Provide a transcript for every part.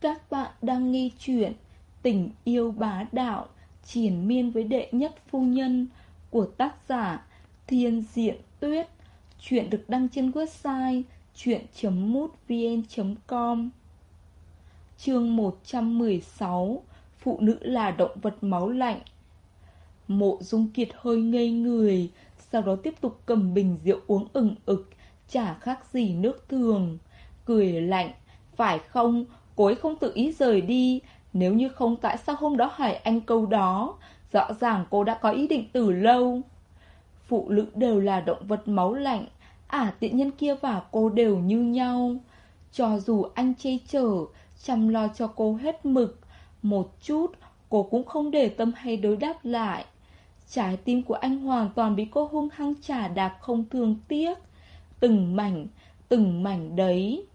Các bạn đang nghe chuyện Tình yêu bá đạo Triển miên với đệ nhất phu nhân Của tác giả Thiên Diện Tuyết. Chuyện được đăng trên website chuyện.mútvn.com Chương 116 Phụ nữ là động vật máu lạnh. Mộ Dung Kiệt hơi ngây người, Sau đó tiếp tục cầm bình rượu uống ừng ực, Chả khác gì nước thường. Cười lạnh, Phải không? Cô ấy không tự ý rời đi. Nếu như không tại sao hôm đó hỏi anh câu đó, Rõ ràng cô đã có ý định từ lâu. Phụ nữ đều là động vật máu lạnh, Ả à, tiện nhân kia và cô đều như nhau. Cho dù anh chê chở, Chăm lo cho cô hết mực, Một chút Cô cũng không để tâm hay đối đáp lại. Trái tim của anh hoàn toàn bị cô hung hăng trả đạp không thương tiếc. Từng mảnh Từng mảnh đấy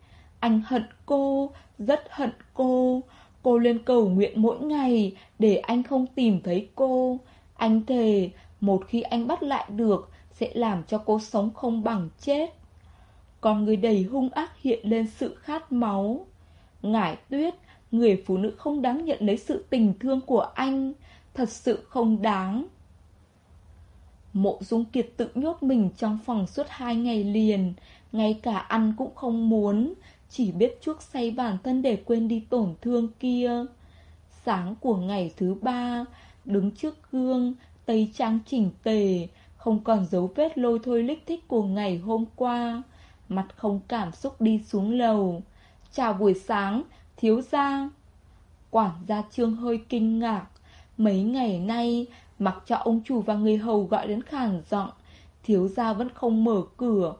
anh hận cô, Rất hận cô. Cô lên cầu nguyện mỗi ngày Để anh không tìm thấy cô. Anh thề, Một khi anh bắt lại được, Sẽ làm cho cô sống không bằng chết. Còn người đầy hung ác hiện lên sự khát máu. Ngải tuyết, Người phụ nữ không đáng nhận lấy sự tình thương của anh, Thật sự không đáng. Mộ Dung Kiệt tự nhốt mình trong phòng suốt hai ngày liền, Ngay cả ăn cũng không muốn chỉ biết chuốc say bản thân để quên đi tổn thương kia. Sáng của ngày thứ ba, Đứng trước gương, Tây trang chỉnh tề, Không còn dấu vết lôi thôi lích thích của ngày hôm qua. Mặt không cảm xúc đi xuống lầu. Chào buổi sáng, Thiếu gia. Quản gia trương hơi kinh ngạc. Mấy ngày nay, Mặc cho ông chủ và người hầu gọi đến khàn giọng, Thiếu gia vẫn không mở cửa.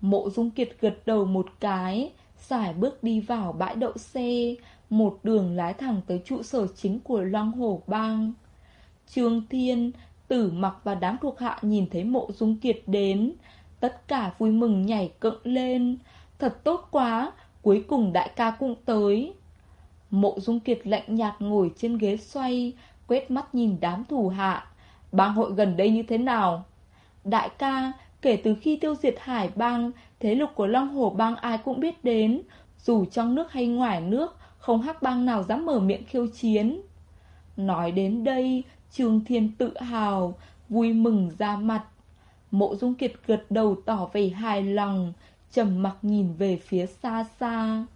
Mộ Dung Kiệt gật đầu một cái. Xài bước đi vào bãi đậu xe Một đường lái thẳng tới trụ sở chính của Long Hồ Bang. Trương Thiên, Tử Mặc và đám thuộc hạ nhìn thấy mộ Dung Kiệt đến. Tất cả vui mừng nhảy cựng lên. Thật tốt quá, cuối cùng đại ca cũng tới. Mộ Dung Kiệt lạnh nhạt ngồi trên ghế xoay Quét mắt nhìn đám thủ hạ. Bang hội gần đây như thế nào? Đại ca Kể từ khi tiêu diệt hải bang Thế lực của Long Hồ bang ai cũng biết đến. Dù trong nước hay ngoài nước Không hắc bang nào dám mở miệng khiêu chiến. Nói đến đây Trương Thiên tự hào Vui mừng ra mặt. Mộ Dung Kiệt gật đầu tỏ vẻ hài lòng trầm mặc nhìn về phía xa xa.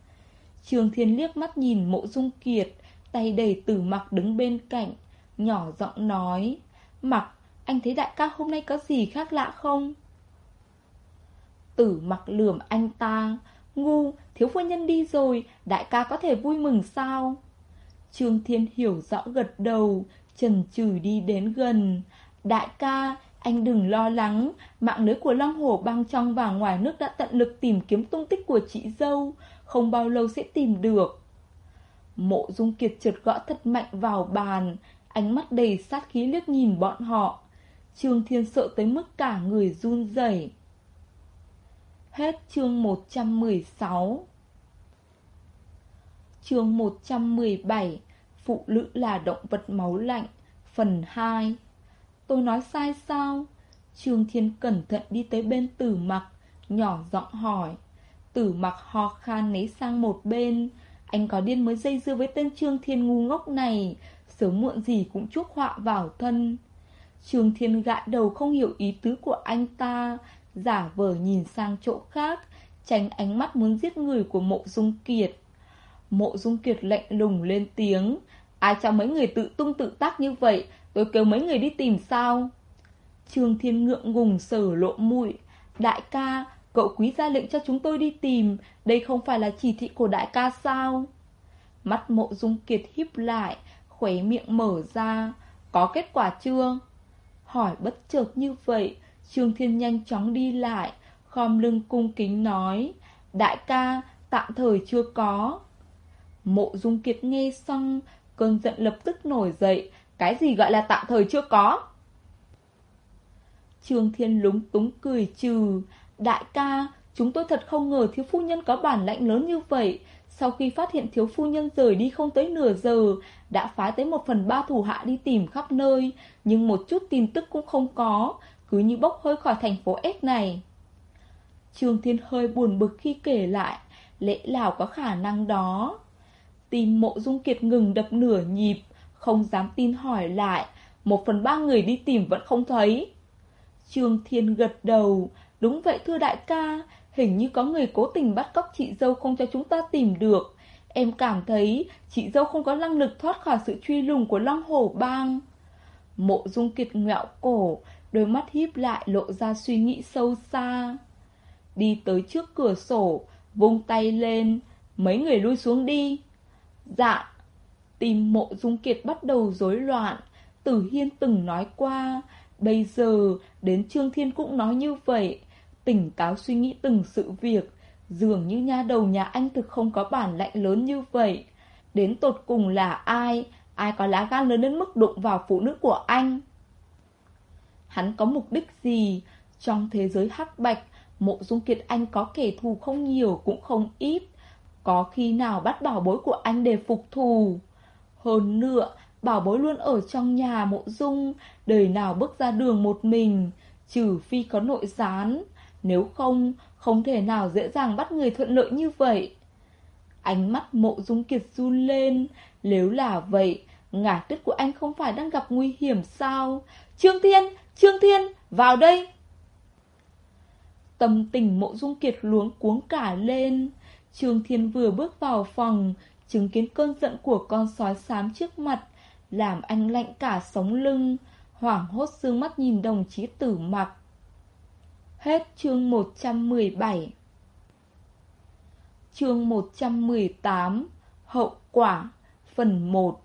Trương Thiên liếc mắt nhìn mộ Dung Kiệt Tay đầy tử mặc đứng bên cạnh Nhỏ giọng nói Mặc, anh thấy đại ca hôm nay có gì khác lạ không? Tử mặc lườm anh ta Ngu, thiếu phu nhân đi rồi Đại ca có thể vui mừng sao? Trương Thiên hiểu rõ gật đầu Trần trừ đi đến gần Đại ca, anh đừng lo lắng Mạng lưới của Long Hổ băng trong và ngoài nước đã tận lực tìm kiếm tung tích của chị dâu Không bao lâu sẽ tìm được Mộ Dung Kiệt trượt gõ thật mạnh vào bàn Ánh mắt đầy sát khí liếc nhìn bọn họ Trương Thiên sợ tới mức cả người run rẩy. Hết chương 116 Chương 117 Phụ nữ là động vật máu lạnh, Phần 2 Tôi nói sai sao? Trương Thiên cẩn thận đi tới bên tử mặc, Nhỏ giọng hỏi. Tử mặc ho khan nấy sang một bên. Anh có điên mới dây dưa với tên Trương Thiên ngu ngốc này, Sớm muộn gì cũng chuốc họa vào thân. Trương Thiên gãi đầu không hiểu ý tứ của anh ta Giả vờ nhìn sang chỗ khác, Tránh ánh mắt muốn giết người của mộ dung kiệt. Mộ dung kiệt lạnh lùng lên tiếng, Ai cho mấy người tự tung tự tác như vậy? Tôi kêu mấy người đi tìm sao? Trương Thiên ngượng ngùng sở lộ mũi, Đại ca, Cậu quý ra lệnh cho chúng tôi đi tìm, Đây không phải là chỉ thị của đại ca sao? Mắt mộ dung kiệt híp lại, Khóe miệng mở ra, Có kết quả chưa? Hỏi bất chợt như vậy Trương Thiên nhanh chóng đi lại, Khom lưng cung kính nói, Đại ca, tạm thời chưa có. Mộ dung kiệt nghe xong, Cơn giận lập tức nổi dậy, Cái gì gọi là tạm thời chưa có? Trương Thiên lúng túng cười trừ, Đại ca, Chúng tôi thật không ngờ thiếu phu nhân có bản lãnh lớn như vậy. Sau khi phát hiện thiếu phu nhân rời đi không tới nửa giờ, Đã phái tới một phần ba thủ hạ đi tìm khắp nơi, Nhưng một chút tin tức cũng không có. Cứ như bốc hơi khỏi thành phố S này Trương Thiên hơi buồn bực khi kể lại Lẽ nào có khả năng đó Tim mộ dung kiệt ngừng đập nửa nhịp, không dám tin hỏi lại, một phần ba người đi tìm vẫn không thấy. Trương Thiên gật đầu, đúng vậy thưa đại ca, hình như có người cố tình bắt cóc chị dâu không cho chúng ta tìm được. Em cảm thấy chị dâu không có năng lực thoát khỏi sự truy lùng của Long Hổ Bang. Mộ Dung Kiệt ngẹo cổ, đôi mắt híp lại lộ ra suy nghĩ sâu xa. Đi tới trước cửa sổ, vung tay lên, mấy người lui xuống đi. Dạ, tìm mộ Dung Kiệt bắt đầu rối loạn, Tử Hiên từng nói qua, bây giờ đến Trương Thiên cũng nói như vậy, tỉnh táo suy nghĩ từng sự việc, dường như nha đầu nhà anh thực không có bản lạnh lớn như vậy. Đến tột cùng là ai, ai có lá gan lớn đến mức đụng vào phụ nữ của anh? Hắn có mục đích gì? Trong thế giới hắc bạch, mộ dung kiệt anh có kẻ thù không nhiều cũng không ít. Có khi nào bắt bảo bối của anh để phục thù? Hơn nữa, bảo bối luôn ở trong nhà mộ dung, đời nào bước ra đường một mình, trừ phi có nội gián. Nếu không, không thể nào dễ dàng bắt người thuận lợi như vậy. Ánh mắt mộ dung kiệt run lên, nếu là vậy, ngả tuyết của anh không phải đang gặp nguy hiểm sao? Trương Thiên, Trương Thiên, vào đây! Tâm tình mộ dung kiệt luống cuống cả lên. Trương Thiên vừa bước vào phòng, chứng kiến cơn giận của con sói xám trước mặt, làm anh lạnh cả sống lưng, hoảng hốt dương mắt nhìn đồng chí tử mặc. Hết chương 117 Chương 118 Hậu quả Phần 1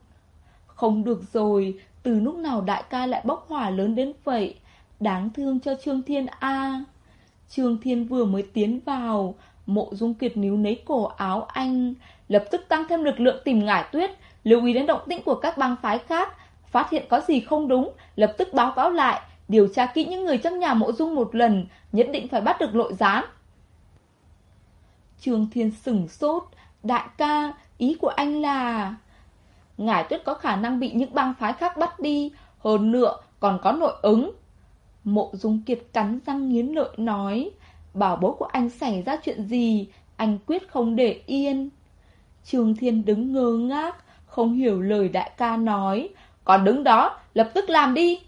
không được rồi, từ lúc nào đại ca lại bốc hỏa lớn đến vậy? Đáng thương cho Trương Thiên A. Trương Thiên vừa mới tiến vào, mộ dung kiệt níu lấy cổ áo anh, lập tức tăng thêm lực lượng tìm ngải tuyết, lưu ý đến động tĩnh của các bang phái khác, phát hiện có gì không đúng, lập tức báo cáo lại, điều tra kỹ những người trong nhà mộ dung một lần, nhất định phải bắt được lội gián. Trương Thiên sừng sốt, đại ca, ý của anh là... Ngải tuyết có khả năng bị những bang phái khác bắt đi, hơn nữa còn có nội ứng. Mộ dung kiệt cắn răng nghiến lợi nói, bảo bố của anh xảy ra chuyện gì, anh quyết không để yên. Trương Thiên đứng ngơ ngác, không hiểu lời đại ca nói, còn đứng đó, lập tức làm đi.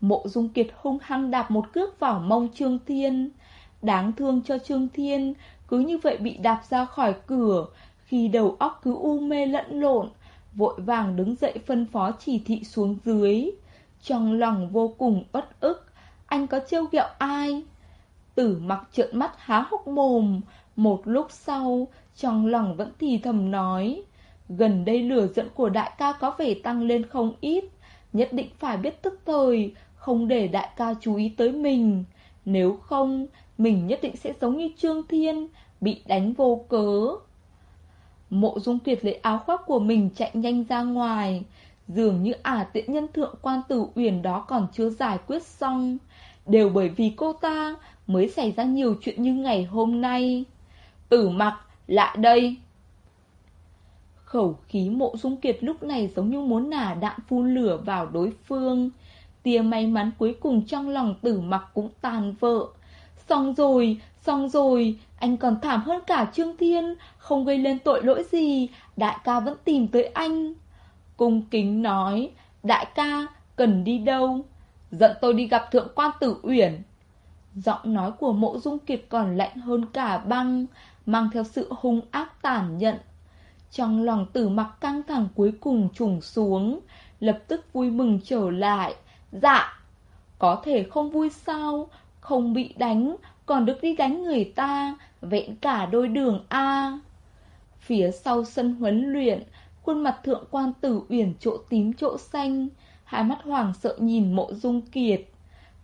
Mộ Dung Kiệt hung hăng đạp một cước vào mông Trương Thiên. Đáng thương cho Trương Thiên, cứ như vậy bị đạp ra khỏi cửa, khi đầu óc cứ u mê lẫn lộn, vội vàng đứng dậy phân phó chỉ thị xuống dưới. Trong lòng vô cùng bất ức, anh có trêu ghẹo ai? Tử mặc trợn mắt há hốc mồm, một lúc sau, trong lòng vẫn thì thầm nói. Gần đây lửa giận của đại ca có vẻ tăng lên không ít, nhất định phải biết tức thời, không để đại ca chú ý tới mình. Nếu không, mình nhất định sẽ giống như Trương Thiên, bị đánh vô cớ. Mộ dung tuyệt lấy áo khoác của mình chạy nhanh ra ngoài. Dường như ả tiện nhân thượng quan tử uyển đó còn chưa giải quyết xong. Đều bởi vì cô ta mới xảy ra nhiều chuyện như ngày hôm nay. Tử mặc, lại đây. Khẩu khí mộ dung kiệt lúc này giống như muốn nả đạn phun lửa vào đối phương. Tia may mắn cuối cùng trong lòng tử mặc cũng tàn vợ. Xong rồi, xong rồi, anh còn thảm hơn cả Trương Thiên, không gây lên tội lỗi gì, đại ca vẫn tìm tới anh. Cung kính nói, đại ca, cần đi đâu? Giận tôi đi gặp thượng quan tử uyển. Giọng nói của mộ dung kiệt còn lạnh hơn cả băng, mang theo sự hung ác tàn nhẫn. Trong lòng tử mặc căng thẳng cuối cùng trùng xuống, lập tức vui mừng trở lại. Dạ, có thể không vui sao, không bị đánh, còn được đi đánh người ta, vẹn cả đôi đường A. Phía sau sân huấn luyện, khuôn mặt thượng quan tử uyển chỗ tím chỗ xanh, hai mắt hoàng sợ nhìn mộ dung kiệt.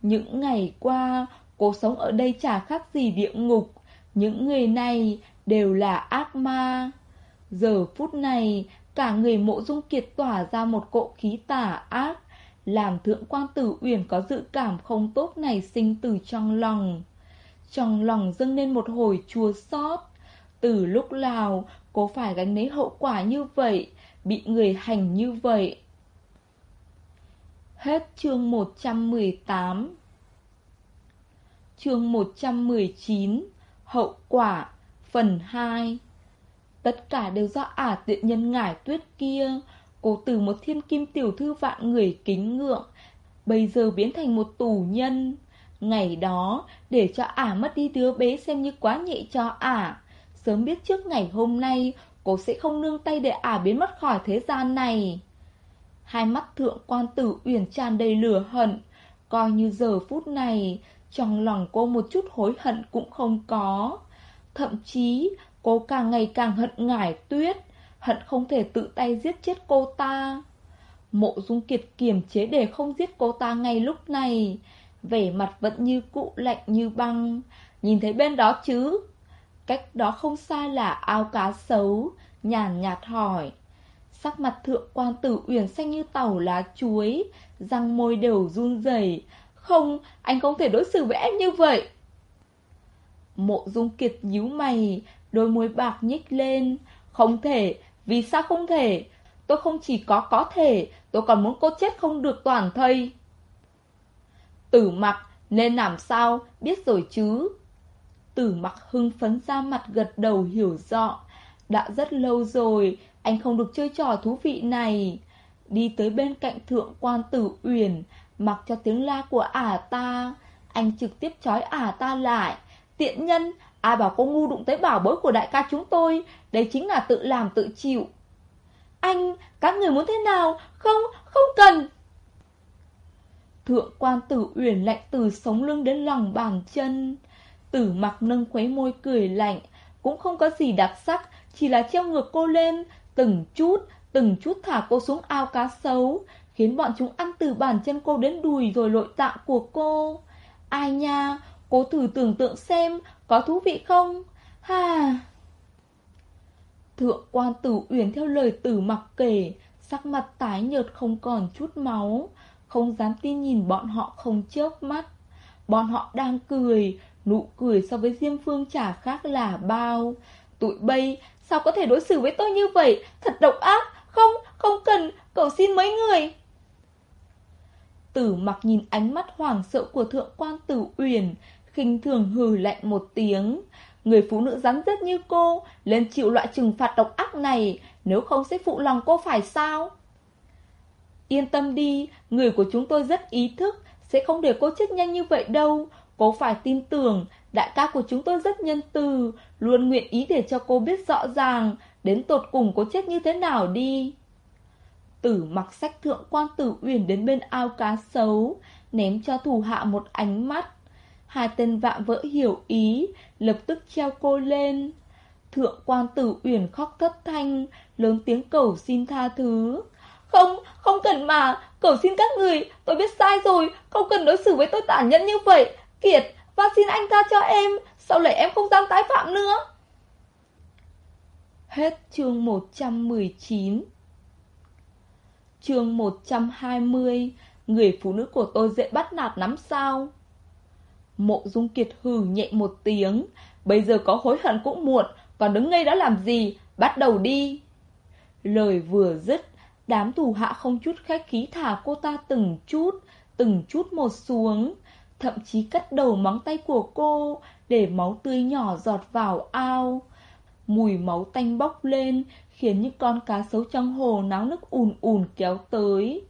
Những ngày qua, cô sống ở đây chả khác gì địa ngục, những người này đều là ác ma. Giờ phút này, cả người mộ dung kiệt tỏa ra một cỗ khí tả ác, làm thượng quan tử uyển có dự cảm không tốt này sinh từ trong lòng. Trong lòng dâng lên một hồi chua xót. Từ lúc nào cô phải gánh lấy hậu quả như vậy, bị người hành như vậy. Hết chương 118 Chương 119 Hậu quả Phần 2 Tất cả đều do ả tiện nhân ngải tuyết kia Cô từ một thiên kim tiểu thư vạn người kính ngưỡng, Bây giờ biến thành một tù nhân. Ngày đó để cho ả mất đi đứa bé xem như quá nhẹ cho ả. Sớm biết trước ngày hôm nay Cô sẽ không nương tay để ả biến mất khỏi thế gian này. Hai mắt thượng quan tử uyển tràn đầy lửa hận. Coi như giờ phút này Trong lòng cô một chút hối hận cũng không có. Thậm chí cô càng ngày càng hận ngải tuyết. Hận không thể tự tay giết chết cô ta. Mộ dung kiệt kiềm chế để không giết cô ta ngay lúc này. Vẻ mặt vẫn như cũ lạnh như băng. Nhìn thấy bên đó chứ? Cách đó không xa là ao cá sấu Nhàn nhạt hỏi. Sắc mặt thượng quan tử uyển xanh như tàu lá chuối Răng môi đều run rẩy. Không, anh không thể đối xử với em như vậy. Mộ dung kiệt nhíu mày Đôi môi bạc nhích lên. Không thể, vì sao không thể? Tôi không chỉ có có thể, Tôi còn muốn cô chết không được toàn thây. Tử mặc, Nên làm sao? Biết rồi chứ. Tử mặc hưng phấn ra mặt gật đầu hiểu rõ. Đã rất lâu rồi, Anh không được chơi trò thú vị này. Đi tới bên cạnh thượng quan tử uyển, Mặc cho tiếng la của ả ta. Anh trực tiếp trói ả ta lại. Tiện nhân Ai bảo cô ngu đụng tới bảo bối của đại ca chúng tôi? Đấy chính là tự làm tự chịu. Anh, các người muốn thế nào? Không, không cần. Thượng quan tử uyển lạnh từ sống lưng đến lòng bàn chân. Tử mặc nâng khuấy môi cười lạnh. Cũng không có gì đặc sắc Chỉ là treo ngược cô lên Từng chút, từng chút thả cô xuống ao cá sấu Khiến bọn chúng ăn từ bàn chân cô đến đùi rồi lội tạng của cô. Ai nha, cố thử tưởng tượng xem Có thú vị không? Ha... Thượng quan tử uyển theo lời tử mặc kể Sắc mặt tái nhợt không còn chút máu Không dám tin nhìn bọn họ không chớp mắt. Bọn họ đang cười Nụ cười so với Diêm Phương trả khác là bao. Tụi bay Sao có thể đối xử với tôi như vậy? Thật độc ác! Không, không cần Cầu xin mấy người. Tử mặc nhìn ánh mắt hoảng sợ của thượng quan tử uyển khinh thường hừ lạnh một tiếng. Người phụ nữ rắn rết như cô Lên chịu loại trừng phạt độc ác này, Nếu không sẽ phụ lòng cô phải sao? Yên tâm đi, Người của chúng tôi rất ý thức, Sẽ không để cô chết nhanh như vậy đâu. Cô phải tin tưởng, Đại ca của chúng tôi rất nhân từ, Luôn nguyện ý để cho cô biết rõ ràng Đến tột cùng cô chết như thế nào đi. Tử mặc sách thượng quan tử uyển đến bên ao cá sấu, Ném cho thủ hạ một ánh mắt. Hai tên vạ vỡ hiểu ý Lập tức treo cô lên. Thượng quan tử uyển khóc thất thanh Lớn tiếng cầu xin tha thứ. Không, không cần mà Cầu xin các người, tôi biết sai rồi Không cần đối xử với tôi tàn nhẫn như vậy. Kiệt, và xin anh tha cho em Sau này em không dám tái phạm nữa. Hết chương 119 Chương 120 Người phụ nữ của tôi dễ bắt nạt lắm sao? Mộ Dung Kiệt hừ nhẹ một tiếng. Bây giờ có hối hận cũng muộn, Còn đứng ngay đó làm gì? Bắt đầu đi. Lời vừa dứt, Đám thủ hạ không chút khách khí thả cô ta từng chút Từng chút một xuống. Thậm chí cắt đầu móng tay của cô Để máu tươi nhỏ giọt vào ao. Mùi máu tanh bốc lên, Khiến những con cá sấu trong hồ náo nước ùn ùn kéo tới.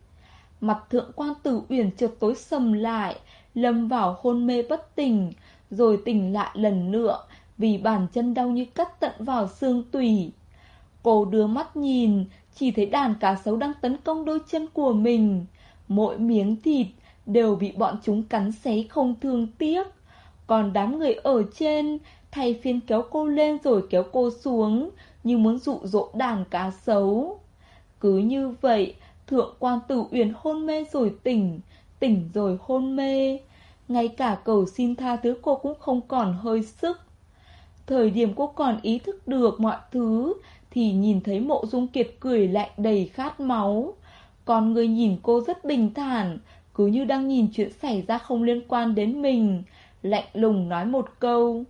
Mặt thượng quan tử uyển chợt tối sầm lại Lâm vào hôn mê bất tỉnh Rồi tỉnh lại lần nữa Vì bàn chân đau như cắt tận vào xương tủy Cô đưa mắt nhìn Chỉ thấy đàn cá sấu đang tấn công đôi chân của mình Mỗi miếng thịt đều bị bọn chúng cắn xé không thương tiếc. Còn đám người ở trên thay phiên kéo cô lên rồi kéo cô xuống như muốn dụ dỗ đàn cá sấu. Cứ như vậy, thượng quan tử uyển hôn mê rồi tỉnh, tỉnh rồi hôn mê. Ngay cả cầu xin tha thứ cô cũng không còn hơi sức. Thời điểm cô còn ý thức được mọi thứ thì nhìn thấy mộ dung kiệt cười lạnh đầy khát máu. Còn người nhìn cô rất bình thản, cứ như đang nhìn chuyện xảy ra không liên quan đến mình, lạnh lùng nói một câu.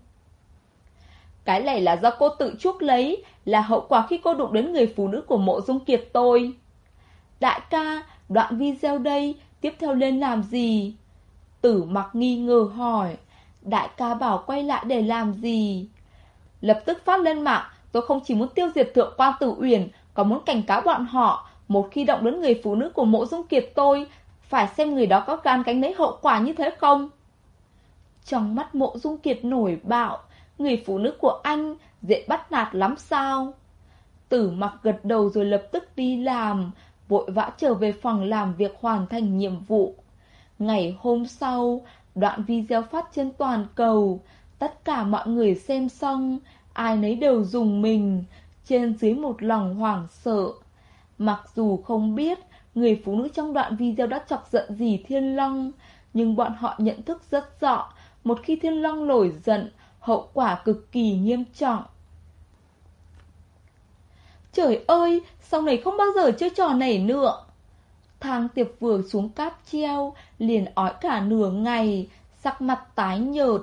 Cái này là do cô tự chuốc lấy, là hậu quả khi cô đụng đến người phụ nữ của mộ dung kiệt tôi. Đại ca, đoạn video đây, tiếp theo lên làm gì? Tử mặc nghi ngờ hỏi, đại ca bảo quay lại để làm gì? Lập tức phát lên mạng, Tôi không chỉ muốn tiêu diệt thượng quan tử uyển, còn muốn cảnh cáo bọn họ, một khi động đến người phụ nữ của mộ dung kiệt tôi, phải xem người đó có gan cánh lấy hậu quả như thế không. Trong mắt mộ dung kiệt nổi bạo, người phụ nữ của anh dễ bắt nạt lắm sao? Tử mặc gật đầu rồi lập tức đi làm, vội vã trở về phòng làm việc hoàn thành nhiệm vụ. Ngày hôm sau, đoạn video phát trên toàn cầu, tất cả mọi người xem xong, ai nấy đều dùng mình, trên dưới một lòng hoảng sợ. Mặc dù không biết người phụ nữ trong đoạn video đã chọc giận gì Thiên Long, nhưng bọn họ nhận thức rất rõ, một khi Thiên Long nổi giận, hậu quả cực kỳ nghiêm trọng. Trời ơi, sau này không bao giờ chơi trò này nữa. Thang tiệp vừa xuống cáp treo, liền ói cả nửa ngày, sắc mặt tái nhợt.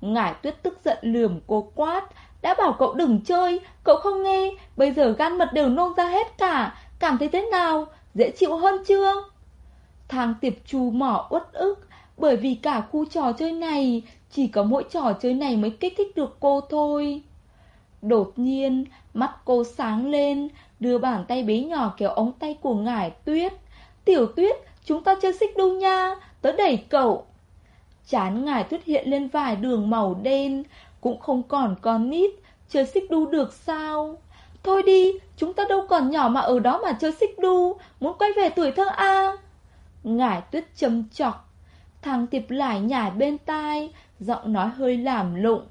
Ngải tuyết tức giận lườm cô quát, đã bảo cậu đừng chơi, cậu không nghe, bây giờ gan mật đều nôn ra hết cả, cảm thấy thế nào, dễ chịu hơn chưa? Thang tiệp chu mỏ uất ức, bởi vì cả khu trò chơi này, chỉ có mỗi trò chơi này mới kích thích được cô thôi. Đột nhiên, mắt cô sáng lên, đưa bàn tay bé nhỏ kéo ống tay của ngải tuyết. Tiểu tuyết, chúng ta chơi xích đu nha, tớ đẩy cậu. Chán ngải tuyết hiện lên vài đường màu đen, cũng không còn con nít, chơi xích đu được sao? Thôi đi, chúng ta đâu còn nhỏ mà ở đó mà chơi xích đu, muốn quay về tuổi thơ a Ngải tuyết châm chọc, thằng tiệp lại nhảy bên tai, giọng nói hơi làm lụng.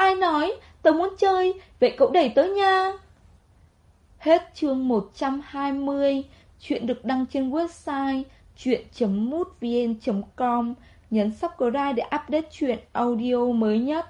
Ai nói, tớ muốn chơi, vậy cậu đẩy tớ nha. Hết chương 120, chuyện được đăng trên website chuyện.mútvn.com, nhấn subscribe để update chuyện audio mới nhất.